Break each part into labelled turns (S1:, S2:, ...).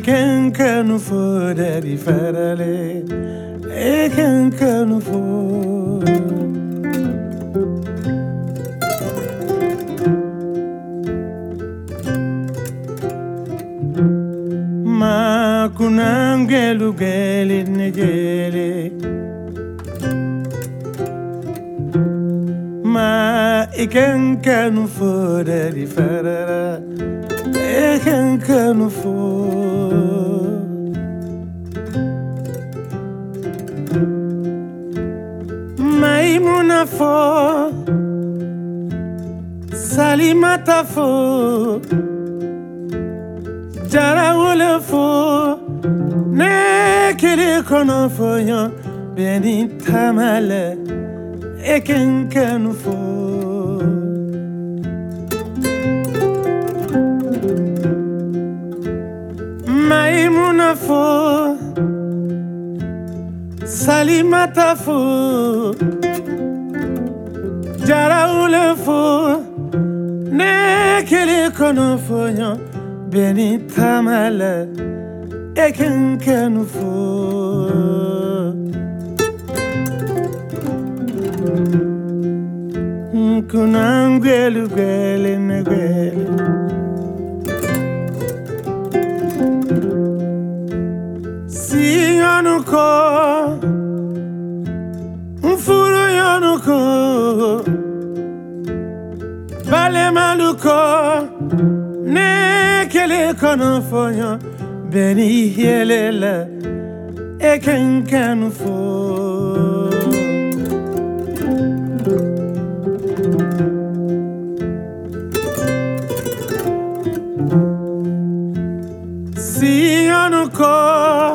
S1: Ekan kanu fo dadi farale Ekan kanu for Ma kunam gelu geli ne Ma ikan kanu fo dari farala e kan kanu fo Maimuna fo. Salimata fo Jarawole fo Ne kele kono fo yan Beni tamale E kan kanu fo. Maimuna fo Salimata fo Jarawule fo Ne kele kono fo beni temele ekin kenfu Kunan gwelu gweli ne gweli Si yonuko Mfuru yonuko Bale maluko Ne gele kanafaya beni ihyelele eken kenfu Siyanu kor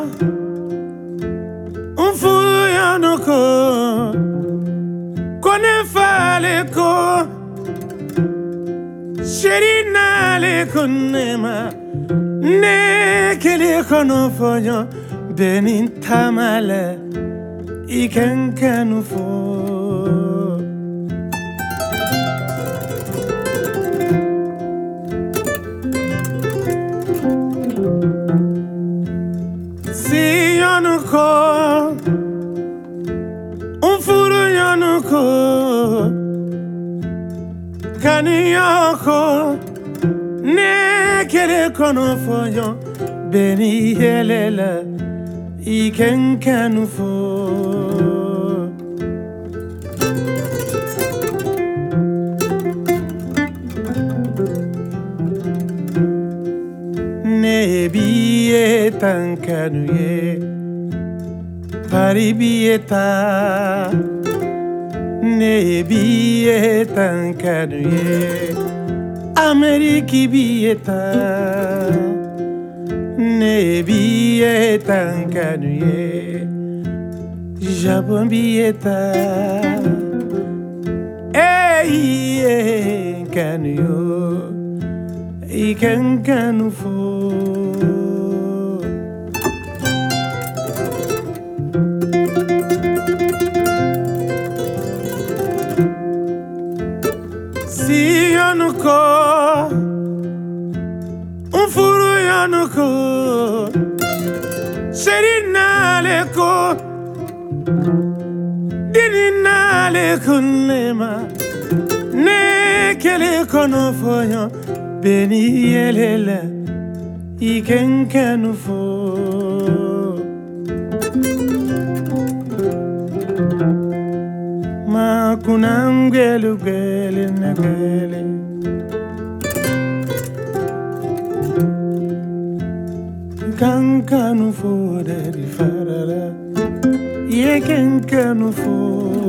S1: Sheri nale kunema Ne kele kono fonyo Benin tamale Iken kanu Kani yako Ne kele kono fonyo Beni yelela Iken kanu fo. Biye tankanu ye biye nebiyeten keruye Ameriki biyeten nebiyeten keruye Japon biyeten Eyiyen keruyo Iken kenufo Mfuru yanu ko Sheri nale Dini Ne kele kono foyo. Beni yelela. Iken kanu fo. Ma kunam gwelu gwele ne Kan kanu fo dari farara Ye ken kanu fo